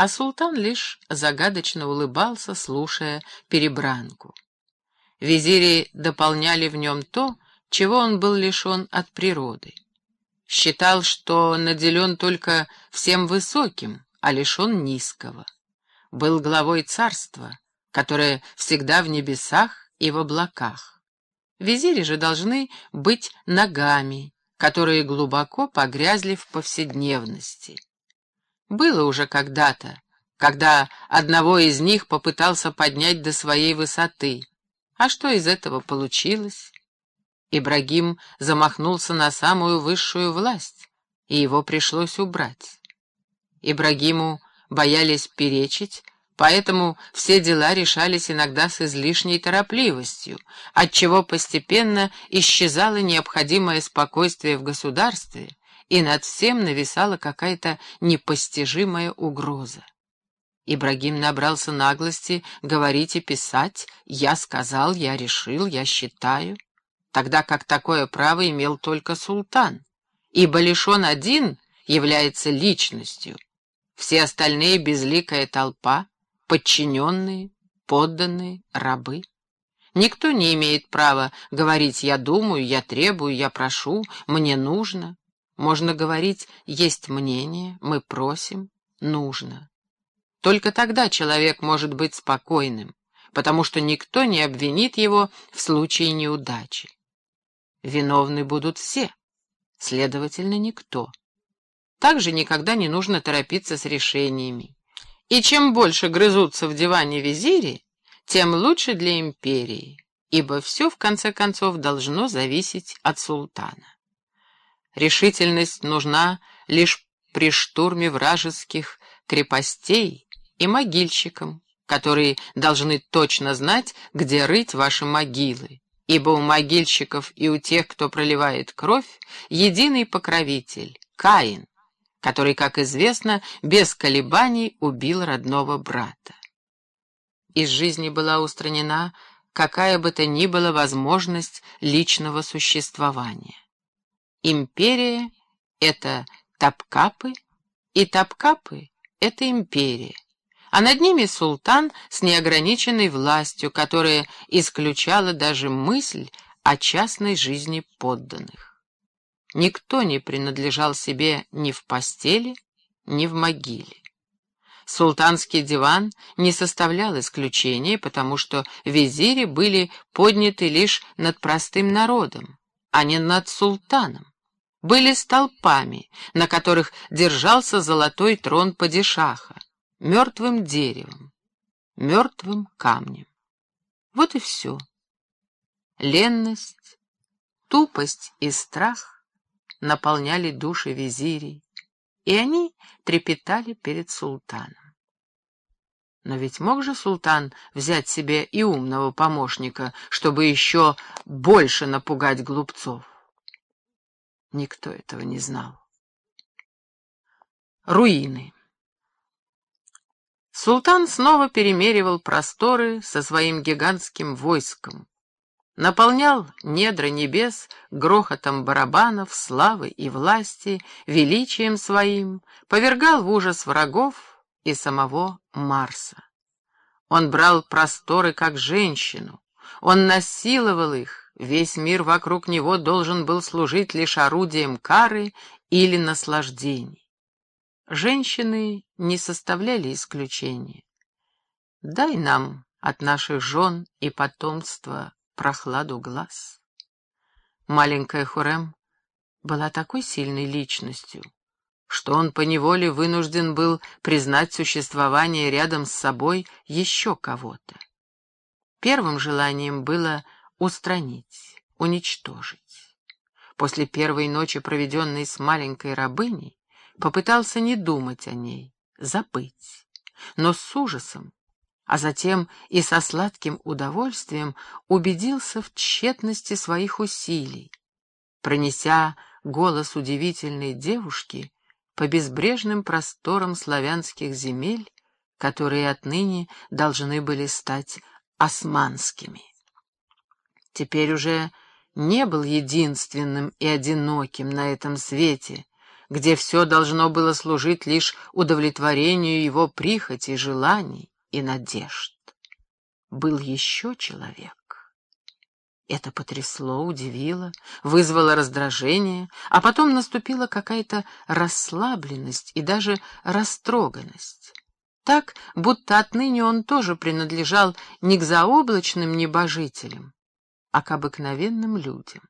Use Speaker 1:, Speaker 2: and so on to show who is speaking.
Speaker 1: а султан лишь загадочно улыбался, слушая перебранку. Визири дополняли в нем то, чего он был лишен от природы. Считал, что наделен только всем высоким, а лишен низкого. Был главой царства, которое всегда в небесах и в облаках. Визири же должны быть ногами, которые глубоко погрязли в повседневности. Было уже когда-то, когда одного из них попытался поднять до своей высоты. А что из этого получилось? Ибрагим замахнулся на самую высшую власть, и его пришлось убрать. Ибрагиму боялись перечить, поэтому все дела решались иногда с излишней торопливостью, отчего постепенно исчезало необходимое спокойствие в государстве, и над всем нависала какая-то непостижимая угроза. Ибрагим набрался наглости говорить и писать «я сказал», «я решил», «я считаю», тогда как такое право имел только султан, ибо лишь он один является личностью, все остальные — безликая толпа, подчиненные, подданные, рабы. Никто не имеет права говорить «я думаю», «я требую», «я прошу», «мне нужно». Можно говорить «есть мнение», «мы просим», «нужно». Только тогда человек может быть спокойным, потому что никто не обвинит его в случае неудачи. Виновны будут все, следовательно, никто. Также никогда не нужно торопиться с решениями. И чем больше грызутся в диване визири, тем лучше для империи, ибо все, в конце концов, должно зависеть от султана. Решительность нужна лишь при штурме вражеских крепостей и могильщикам, которые должны точно знать, где рыть ваши могилы, ибо у могильщиков и у тех, кто проливает кровь, единый покровитель — Каин, который, как известно, без колебаний убил родного брата. Из жизни была устранена какая бы то ни была возможность личного существования. Империя — это Тапкапы, и Тапкапы — это империя, а над ними султан с неограниченной властью, которая исключала даже мысль о частной жизни подданных. Никто не принадлежал себе ни в постели, ни в могиле. Султанский диван не составлял исключения, потому что визири были подняты лишь над простым народом, а не над султаном были столпами, на которых держался золотой трон падишаха, мертвым деревом, мертвым камнем. Вот и все. Ленность, тупость и страх наполняли души визирей, и они трепетали перед султаном. Но ведь мог же султан взять себе и умного помощника, чтобы еще больше напугать глупцов? Никто этого не знал. Руины. Султан снова перемеривал просторы со своим гигантским войском, наполнял недра небес грохотом барабанов, славы и власти, величием своим, повергал в ужас врагов и самого Марса. Он брал просторы как женщину, он насиловал их, Весь мир вокруг него должен был служить лишь орудием кары или наслаждений. Женщины не составляли исключения. Дай нам от наших жен и потомства прохладу глаз. Маленькая Хурем была такой сильной личностью, что он поневоле вынужден был признать существование рядом с собой еще кого-то. Первым желанием было — устранить, уничтожить. После первой ночи, проведенной с маленькой рабыней, попытался не думать о ней, забыть, но с ужасом, а затем и со сладким удовольствием убедился в тщетности своих усилий, пронеся голос удивительной девушки по безбрежным просторам славянских земель, которые отныне должны были стать османскими теперь уже не был единственным и одиноким на этом свете, где все должно было служить лишь удовлетворению его прихоти, желаний и надежд. Был еще человек. Это потрясло, удивило, вызвало раздражение, а потом наступила какая-то расслабленность и даже растроганность. Так, будто отныне он тоже принадлежал не к заоблачным небожителям, а к обыкновенным людям.